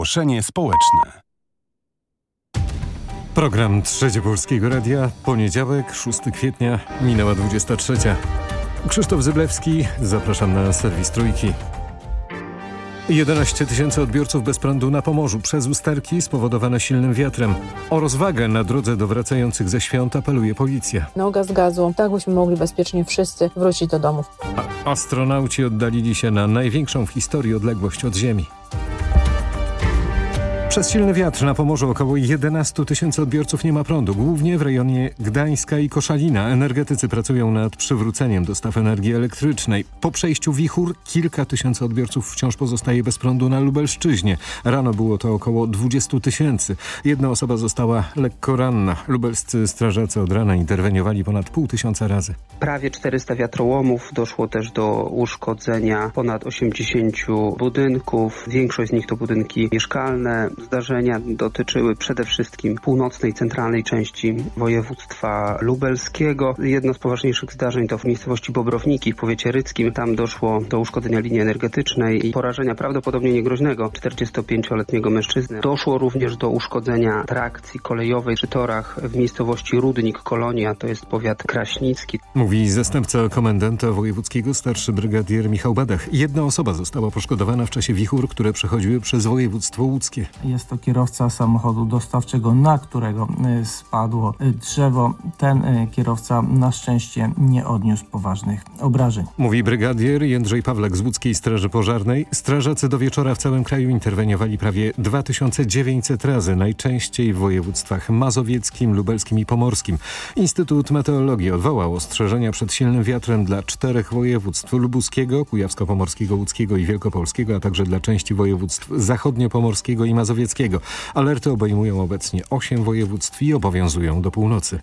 Ogłoszenie społeczne. Program Trzecie Polskiego Radia, poniedziałek, 6 kwietnia, minęła 23. Krzysztof Zyblewski, zapraszam na serwis Trójki. 11 tysięcy odbiorców bez prądu na Pomorzu przez usterki spowodowane silnym wiatrem. O rozwagę na drodze do wracających ze świąt apeluje policja. Noga z gazu, tak byśmy mogli bezpiecznie wszyscy wrócić do domów. A astronauci oddalili się na największą w historii odległość od Ziemi. Przez silny wiatr na Pomorzu około 11 tysięcy odbiorców nie ma prądu, głównie w rejonie Gdańska i Koszalina. Energetycy pracują nad przywróceniem dostaw energii elektrycznej. Po przejściu wichur kilka tysięcy odbiorców wciąż pozostaje bez prądu na Lubelszczyźnie. Rano było to około 20 tysięcy. Jedna osoba została lekko ranna. Lubelscy strażacy od rana interweniowali ponad pół tysiąca razy. Prawie 400 wiatrołomów, doszło też do uszkodzenia ponad 80 budynków. Większość z nich to budynki mieszkalne. Zdarzenia dotyczyły przede wszystkim północnej, centralnej części województwa lubelskiego. Jedno z poważniejszych zdarzeń to w miejscowości Bobrowniki w powiecie ryckim. Tam doszło do uszkodzenia linii energetycznej i porażenia prawdopodobnie niegroźnego 45-letniego mężczyzny. Doszło również do uszkodzenia trakcji kolejowej przy torach w miejscowości Rudnik Kolonia, to jest powiat kraśnicki. Mówi zastępca komendanta wojewódzkiego starszy brygadier Michał Badach. Jedna osoba została poszkodowana w czasie wichur, które przechodziły przez województwo łódzkie. Jest to kierowca samochodu dostawczego, na którego y, spadło drzewo. Ten y, kierowca na szczęście nie odniósł poważnych obrażeń. Mówi brygadier Jędrzej Pawlak z łódzkiej Straży Pożarnej. Strażacy do wieczora w całym kraju interweniowali prawie 2900 razy, najczęściej w województwach mazowieckim, lubelskim i pomorskim. Instytut Meteorologii odwołał ostrzeżenia przed silnym wiatrem dla czterech województw lubuskiego, kujawsko-pomorskiego, łódzkiego i wielkopolskiego, a także dla części województw zachodniopomorskiego i mazowieckiego. Alerty obejmują obecnie 8 województw i obowiązują do północy.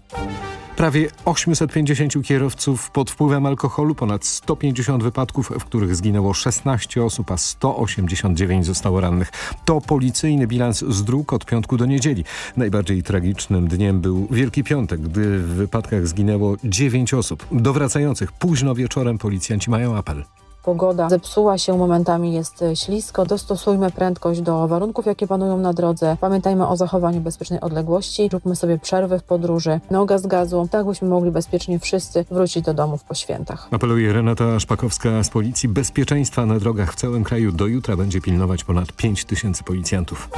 Prawie 850 kierowców pod wpływem alkoholu, ponad 150 wypadków, w których zginęło 16 osób, a 189 zostało rannych. To policyjny bilans z dróg od piątku do niedzieli. Najbardziej tragicznym dniem był Wielki Piątek, gdy w wypadkach zginęło 9 osób. Do wracających późno wieczorem policjanci mają apel. Pogoda zepsuła się, momentami jest ślisko. Dostosujmy prędkość do warunków, jakie panują na drodze. Pamiętajmy o zachowaniu bezpiecznej odległości. Róbmy sobie przerwy w podróży. Noga z gazu, tak byśmy mogli bezpiecznie wszyscy wrócić do domów po świętach. Apeluje Renata Szpakowska z Policji. Bezpieczeństwa na drogach w całym kraju do jutra będzie pilnować ponad 5 tysięcy policjantów.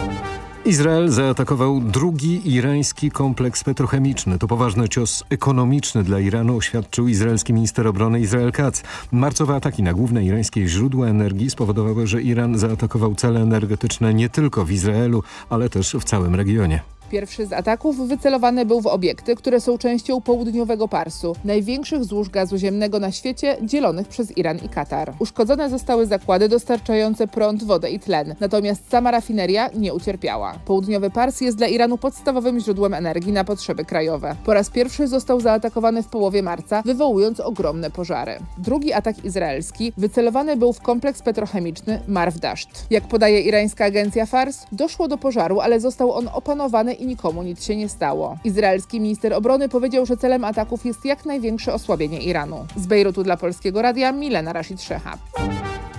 Izrael zaatakował drugi irański kompleks petrochemiczny. To poważny cios ekonomiczny dla Iranu, oświadczył izraelski minister obrony Izrael Katz. Marcowe ataki na główne irańskie źródła energii spowodowały, że Iran zaatakował cele energetyczne nie tylko w Izraelu, ale też w całym regionie. Pierwszy z ataków wycelowany był w obiekty, które są częścią południowego Parsu, największych złóż gazu ziemnego na świecie, dzielonych przez Iran i Katar. Uszkodzone zostały zakłady dostarczające prąd, wodę i tlen, natomiast sama rafineria nie ucierpiała. Południowy Pars jest dla Iranu podstawowym źródłem energii na potrzeby krajowe. Po raz pierwszy został zaatakowany w połowie marca, wywołując ogromne pożary. Drugi atak izraelski wycelowany był w kompleks petrochemiczny Marv Dasht. Jak podaje irańska agencja Fars, doszło do pożaru, ale został on opanowany i nikomu nic się nie stało. Izraelski minister obrony powiedział, że celem ataków jest jak największe osłabienie Iranu. Z Bejrutu dla Polskiego Radia Milena Rashid Szecha.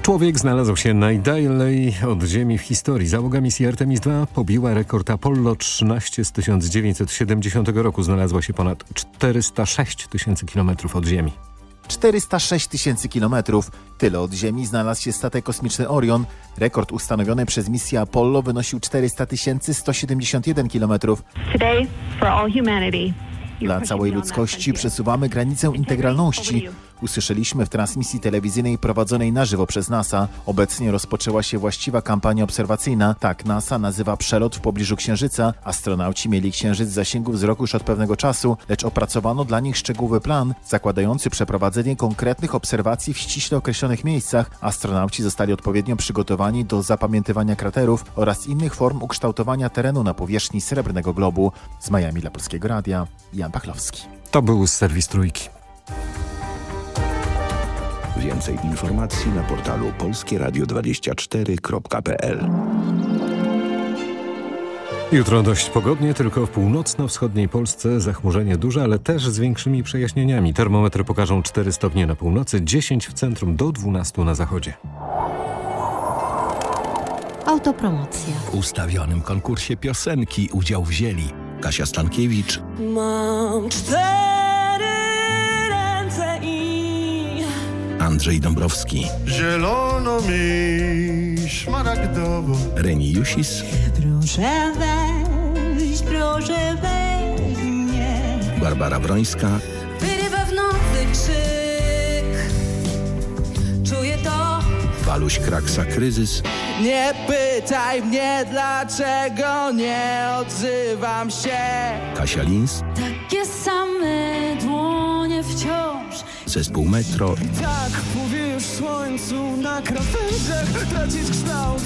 Człowiek znalazł się najdalej od Ziemi w historii. Załoga misji Artemis II pobiła rekord Apollo 13 z 1970 roku. Znalazła się ponad 406 tysięcy kilometrów od Ziemi. 406 tysięcy kilometrów. Tyle od Ziemi znalazł się statek kosmiczny Orion. Rekord ustanowiony przez misję Apollo wynosił 400 171 kilometrów. Dla całej ludzkości przesuwamy granicę integralności. Usłyszeliśmy w transmisji telewizyjnej prowadzonej na żywo przez NASA. Obecnie rozpoczęła się właściwa kampania obserwacyjna. Tak NASA nazywa przelot w pobliżu Księżyca. Astronauci mieli Księżyc w zasięgu wzroku już od pewnego czasu, lecz opracowano dla nich szczegółowy plan, zakładający przeprowadzenie konkretnych obserwacji w ściśle określonych miejscach. Astronauci zostali odpowiednio przygotowani do zapamiętywania kraterów oraz innych form ukształtowania terenu na powierzchni Srebrnego Globu. Z Miami dla Polskiego Radia, Jan Pachlowski. To był serwis Trójki. Więcej informacji na portalu polskieradio24.pl Jutro dość pogodnie, tylko w północno-wschodniej Polsce zachmurzenie duże, ale też z większymi przejaśnieniami. Termometry pokażą 4 stopnie na północy, 10 w centrum do 12 na zachodzie. Autopromocja. W ustawionym konkursie piosenki udział wzięli Kasia Stankiewicz, Mam cztery Andrzej Dąbrowski, Zielono mi szmaragdowo. Reni Jusis, proszę weź, proszę weź mnie. Barbara Brońska, Waluś Kraksa Kryzys, Nie pytaj mnie, dlaczego nie odzywam się. Kasia Lins, Takie same dłonie wciąż. zespół Metro, Tak mówię już słońcu na krawędziach tracić kształt.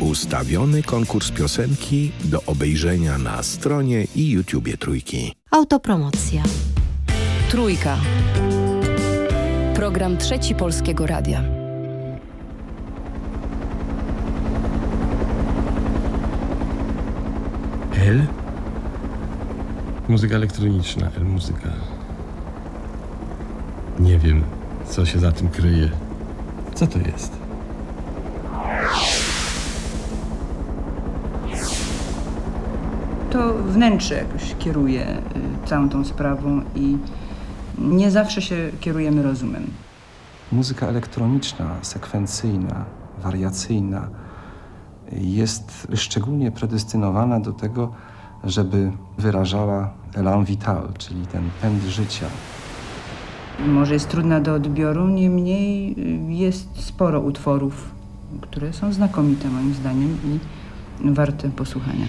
ustawiony konkurs piosenki do obejrzenia na stronie i YouTubie Trójki. Autopromocja. Trójka. Program Trzeci Polskiego Radia. L? Muzyka elektroniczna, L muzyka. Nie wiem, co się za tym kryje. Co to jest? To wnętrze jakoś kieruje y, całą tą sprawą i nie zawsze się kierujemy rozumem. Muzyka elektroniczna, sekwencyjna, wariacyjna jest szczególnie predestynowana do tego, żeby wyrażała elan vital, czyli ten pęd życia. Może jest trudna do odbioru, niemniej jest sporo utworów, które są znakomite moim zdaniem i warte posłuchania.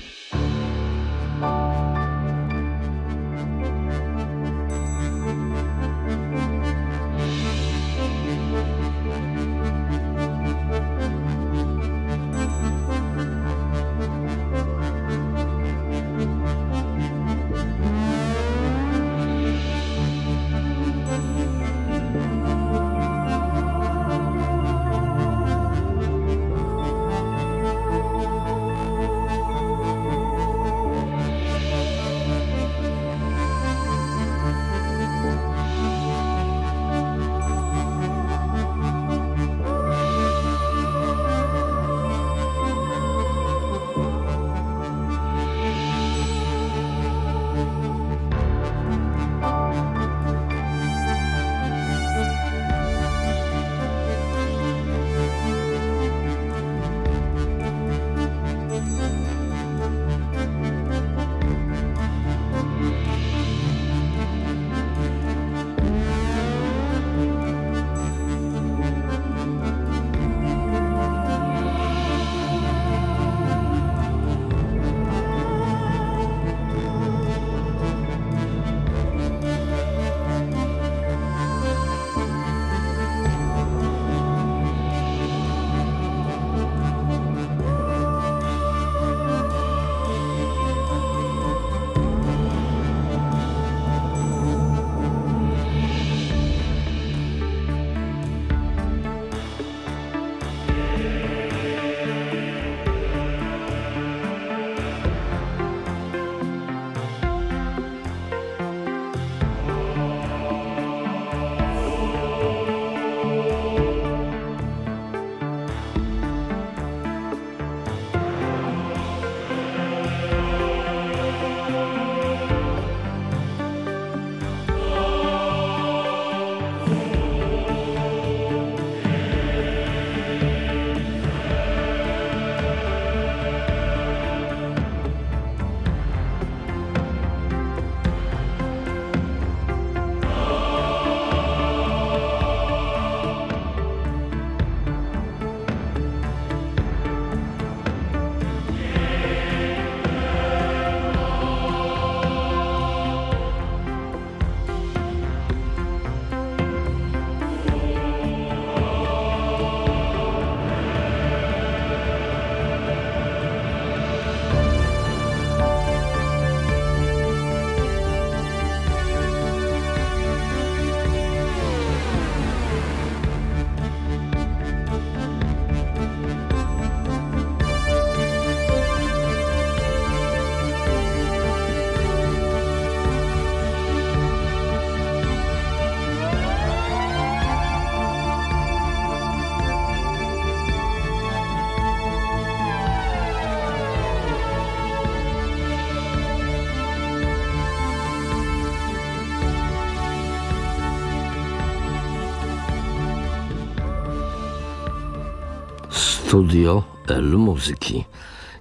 Studio L Muzyki.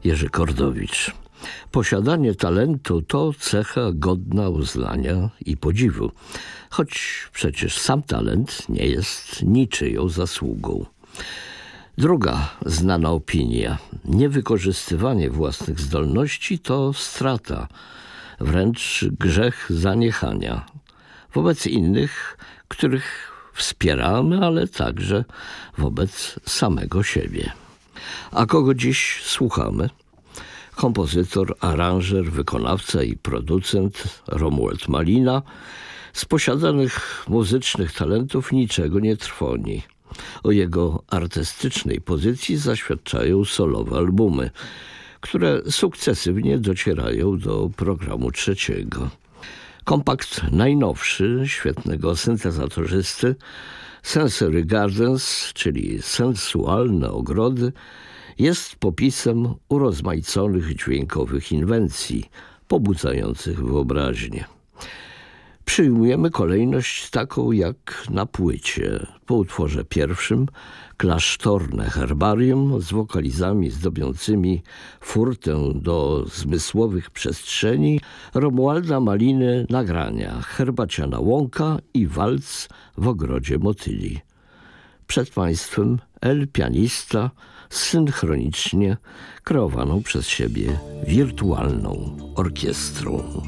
Jerzy Kordowicz. Posiadanie talentu to cecha godna uznania i podziwu, choć przecież sam talent nie jest niczyją zasługą. Druga znana opinia: niewykorzystywanie własnych zdolności to strata, wręcz grzech zaniechania wobec innych, których wspieramy, ale także wobec samego siebie. A kogo dziś słuchamy? Kompozytor, aranżer, wykonawca i producent Romuald Malina z posiadanych muzycznych talentów niczego nie trwoni. O jego artystycznej pozycji zaświadczają solowe albumy, które sukcesywnie docierają do programu trzeciego. Kompakt najnowszy świetnego syntezatorzysty Sensory Gardens, czyli sensualne ogrody, jest popisem urozmaiconych dźwiękowych inwencji, pobudzających wyobraźnię. Przyjmujemy kolejność taką jak na płycie. Po utworze pierwszym klasztorne herbarium z wokalizami zdobiącymi furtę do zmysłowych przestrzeni Romualda Maliny nagrania Herbaciana Łąka i walc w ogrodzie motyli. Przed Państwem El Pianista synchronicznie kreowaną przez siebie wirtualną orkiestrą.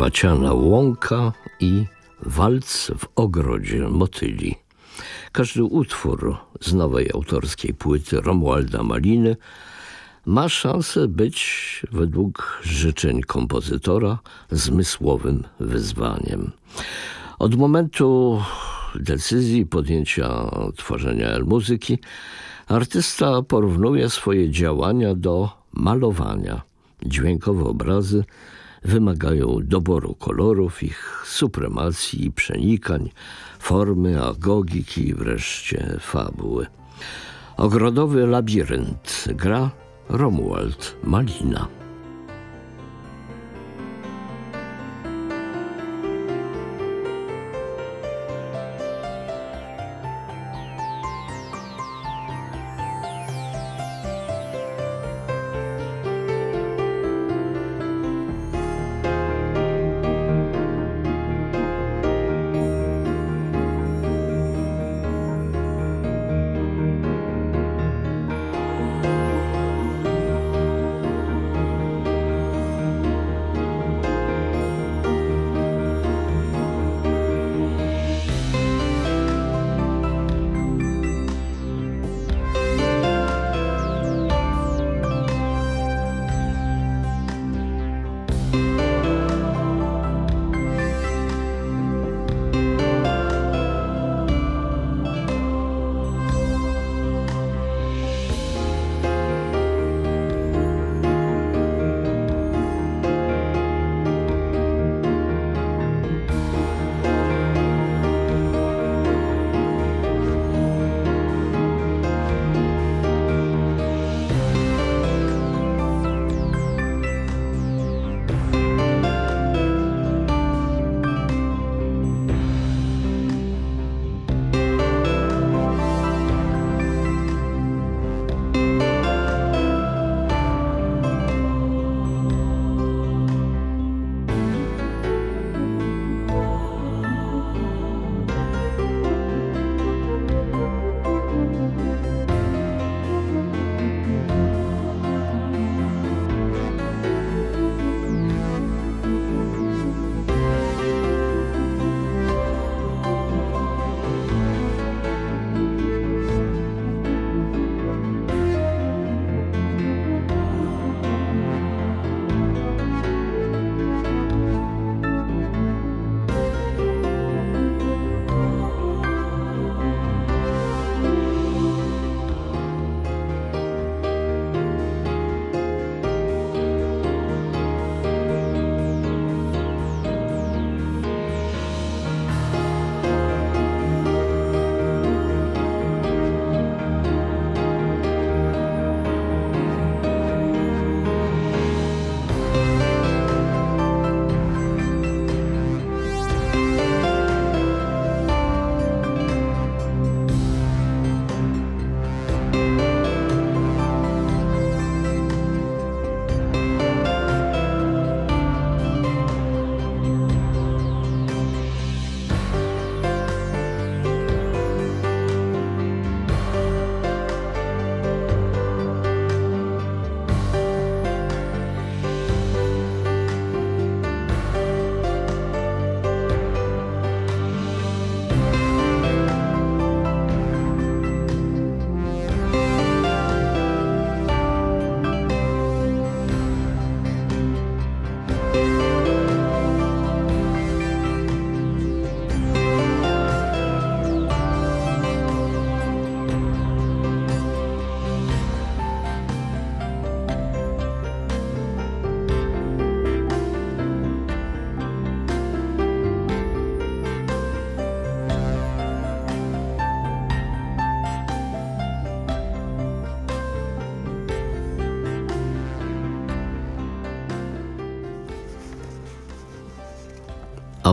Herbaciana łąka i walc w ogrodzie motyli. Każdy utwór z nowej autorskiej płyty Romualda Maliny ma szansę być, według życzeń kompozytora, zmysłowym wyzwaniem. Od momentu decyzji podjęcia tworzenia muzyki, artysta porównuje swoje działania do malowania. Dźwiękowe obrazy wymagają doboru kolorów, ich supremacji i przenikań, formy, agogiki i wreszcie fabuły. Ogrodowy labirynt gra Romuald Malina.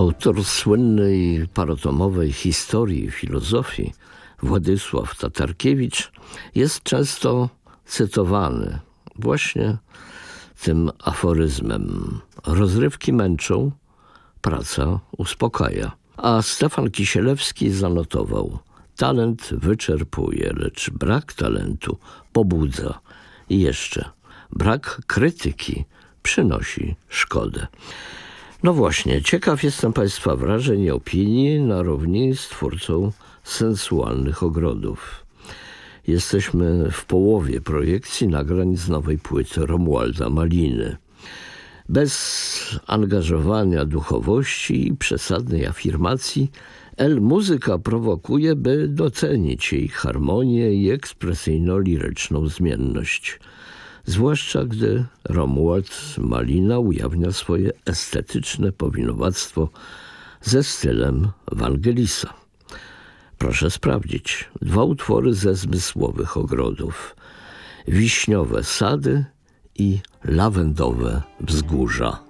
Autor słynnej parotomowej historii filozofii Władysław Tatarkiewicz jest często cytowany właśnie tym aforyzmem. Rozrywki męczą, praca uspokaja. A Stefan Kisielewski zanotował: Talent wyczerpuje, lecz brak talentu pobudza. I jeszcze brak krytyki przynosi szkodę. No właśnie, ciekaw jestem Państwa wrażeń i opinii na równi z twórcą sensualnych ogrodów. Jesteśmy w połowie projekcji nagrań z nowej płyty Romualda Maliny. Bez angażowania duchowości i przesadnej afirmacji, El muzyka prowokuje, by docenić jej harmonię i ekspresyjno-liryczną zmienność. Zwłaszcza gdy Romuald Malina ujawnia swoje estetyczne powinowactwo ze stylem Wangelisa. Proszę sprawdzić dwa utwory ze zmysłowych ogrodów: Wiśniowe sady i lawendowe wzgórza.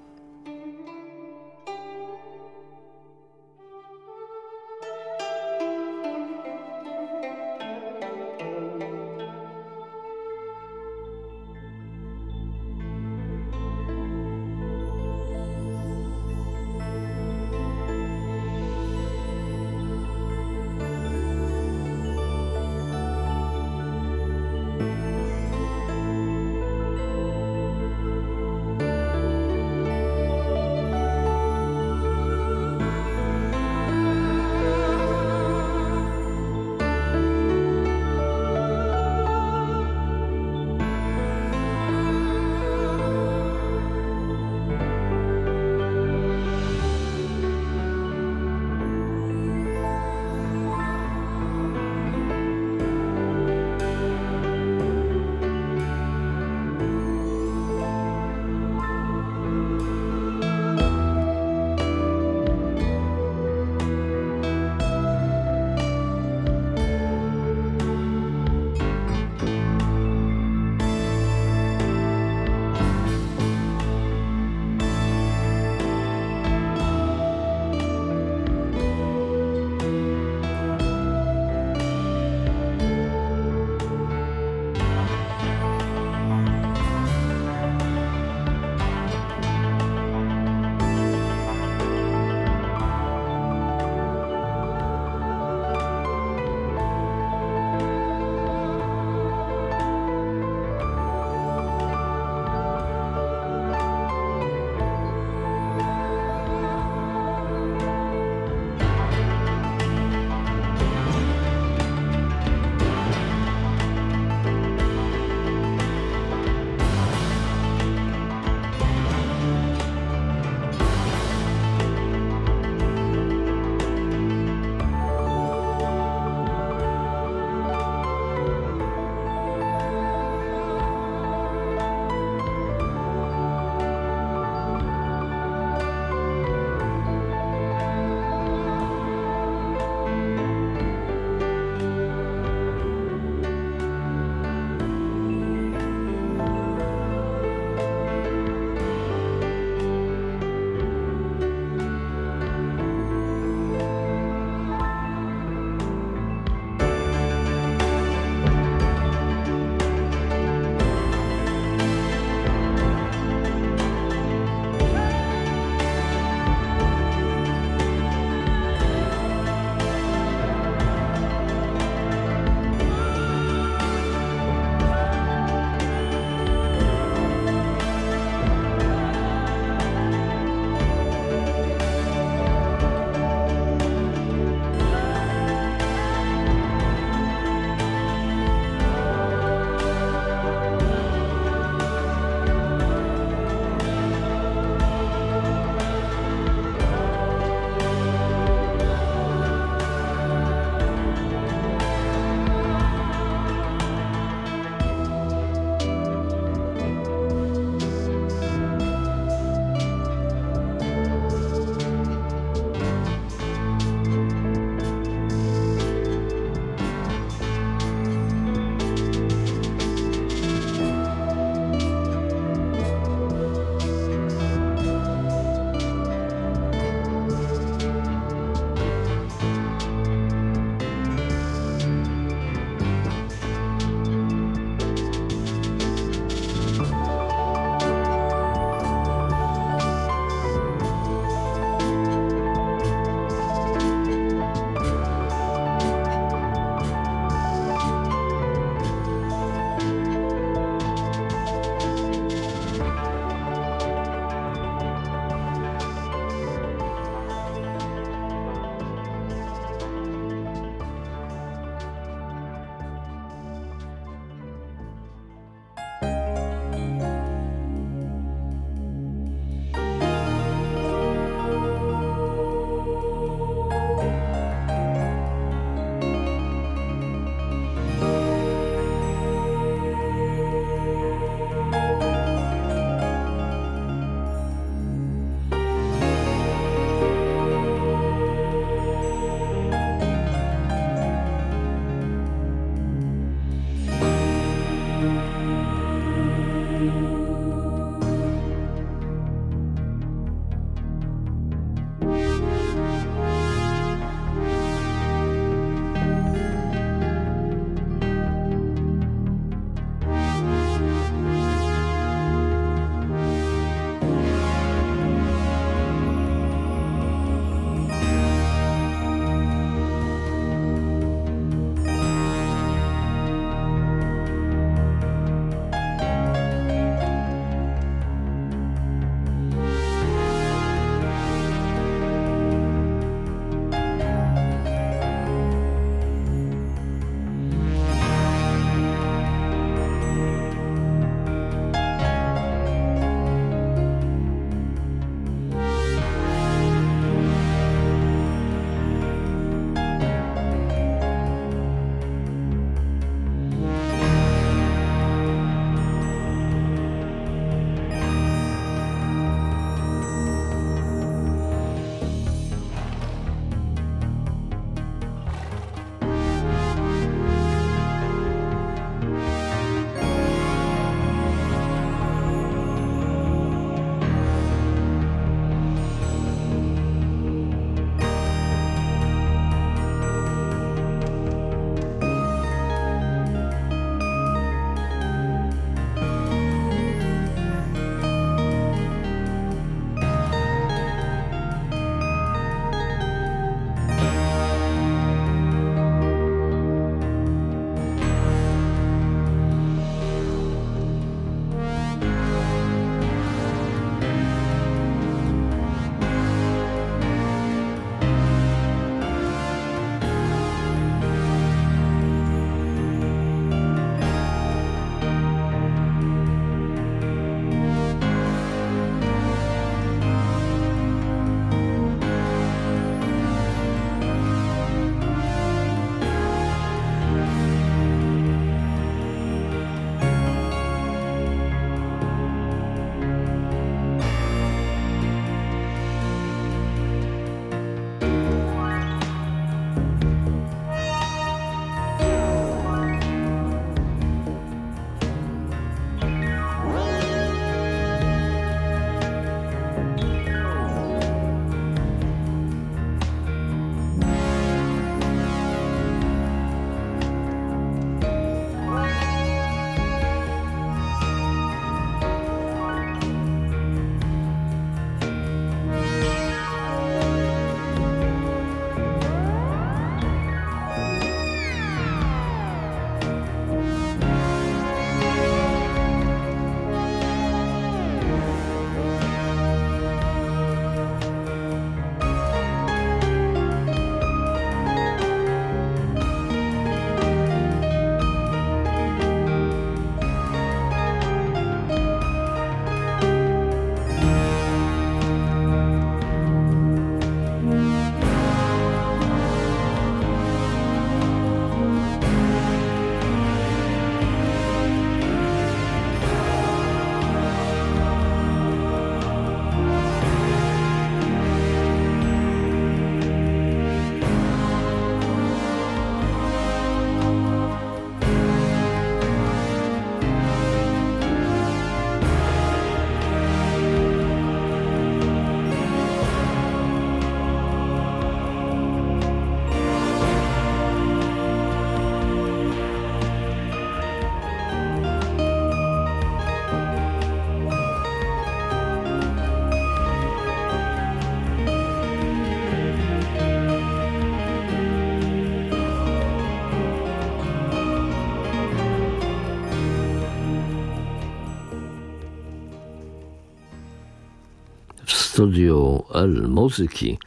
Studiu L Muzyki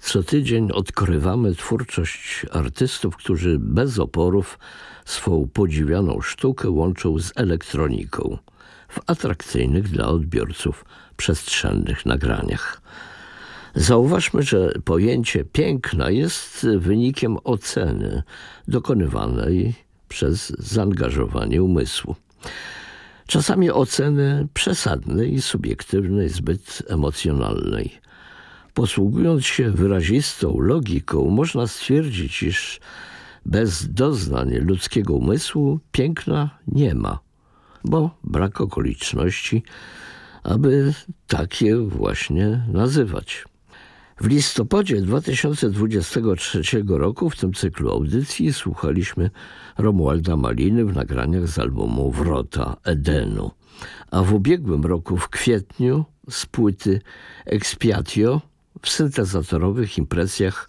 co tydzień odkrywamy twórczość artystów, którzy bez oporów swą podziwianą sztukę łączą z elektroniką w atrakcyjnych dla odbiorców przestrzennych nagraniach. Zauważmy, że pojęcie piękna jest wynikiem oceny dokonywanej przez zaangażowanie umysłu. Czasami oceny przesadnej i subiektywnej, zbyt emocjonalnej. Posługując się wyrazistą logiką, można stwierdzić, iż bez doznań ludzkiego umysłu piękna nie ma, bo brak okoliczności, aby takie właśnie nazywać. W listopadzie 2023 roku w tym cyklu audycji słuchaliśmy Romualda Maliny w nagraniach z albumu Wrota Edenu. A w ubiegłym roku w kwietniu z płyty Expiatio w syntezatorowych impresjach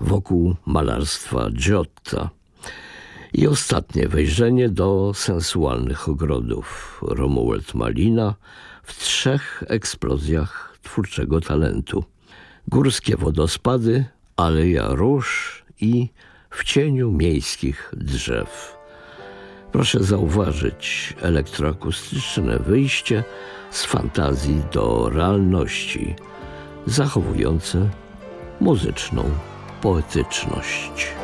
wokół malarstwa Giotta. I ostatnie wejrzenie do sensualnych ogrodów Romuald Malina w trzech eksplozjach twórczego talentu. Górskie wodospady, aleja róż i w cieniu miejskich drzew. Proszę zauważyć elektroakustyczne wyjście z fantazji do realności, zachowujące muzyczną poetyczność.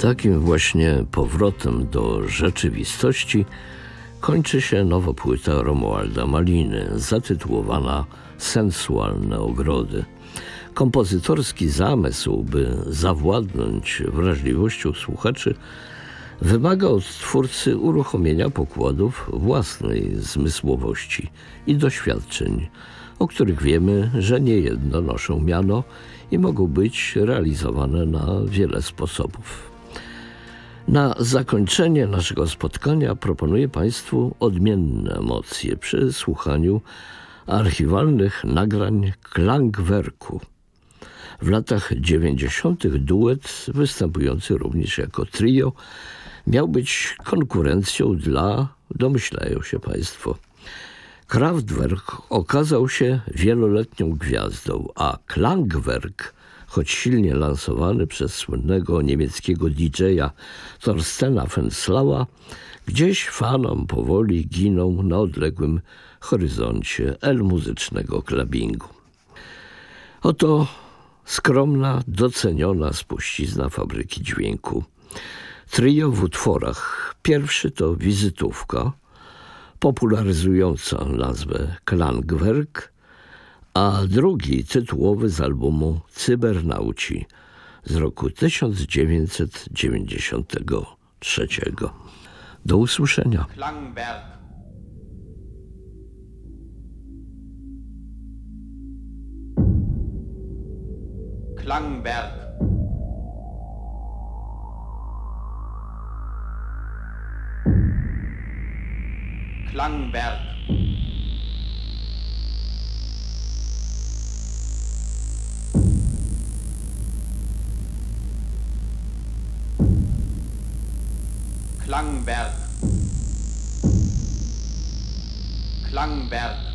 Takim właśnie powrotem do rzeczywistości kończy się nowa płyta Romualda Maliny, zatytułowana Sensualne ogrody. Kompozytorski zamysł, by zawładnąć wrażliwością słuchaczy, wymaga od twórcy uruchomienia pokładów własnej zmysłowości i doświadczeń, o których wiemy, że niejedno noszą miano i mogą być realizowane na wiele sposobów. Na zakończenie naszego spotkania proponuję Państwu odmienne emocje przy słuchaniu archiwalnych nagrań Klangwerku. W latach 90. duet, występujący również jako trio, miał być konkurencją dla, domyślają się Państwo. Kraftwerk okazał się wieloletnią gwiazdą, a Klangwerk, choć silnie lansowany przez słynnego niemieckiego DJ-a Thorstena Fenslała, gdzieś fanom powoli ginął na odległym horyzoncie el muzycznego klubingu. Oto skromna, doceniona spuścizna fabryki dźwięku. Trio w utworach. Pierwszy to wizytówka, popularyzująca nazwę Klangwerk, a drugi tytułowy z albumu Cybernauci z roku 1993. Do usłyszenia. Klangwerk. Klangwerk. Klangwerk. Klangwerk. Klangwerk.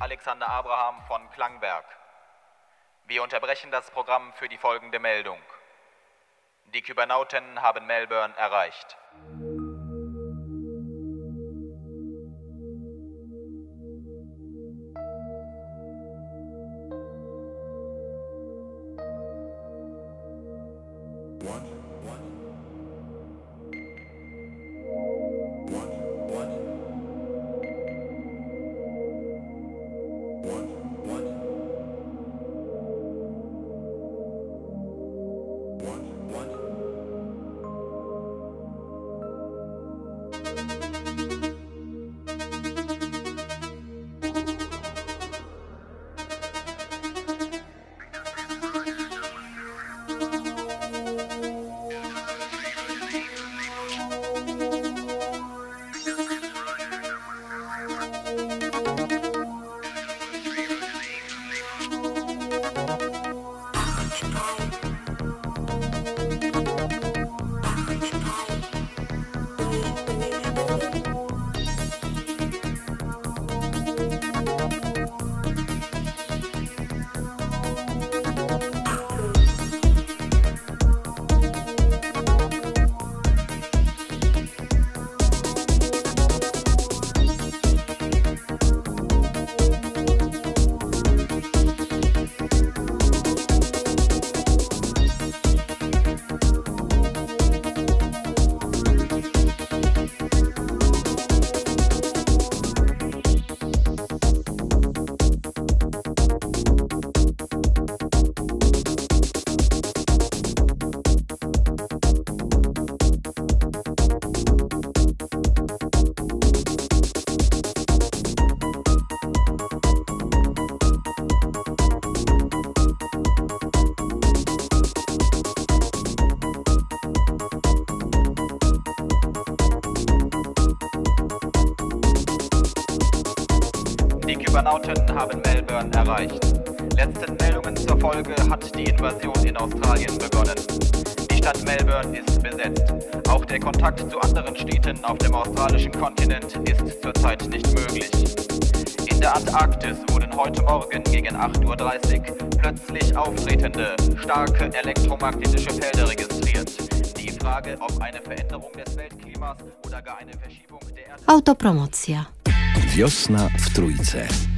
Alexander Abraham von Klangwerk. Wir unterbrechen das Programm für die folgende Meldung. Die Kybernauten haben Melbourne erreicht. Erreicht. Letzten Meldungen zur Folge hat die Invasion in Australien begonnen. Die Stadt Melbourne ist besetzt. Auch der Kontakt zu anderen Städten auf dem australischen Kontinent ist zurzeit nicht möglich. In der Antarktis wurden heute Morgen gegen 8.30 Uhr plötzlich auftretende, starke elektromagnetische Felder registriert. Die Frage, ob eine Veränderung des Weltklimas oder gar eine Verschiebung der Erd Autopromocja. Wiosna w Trójce.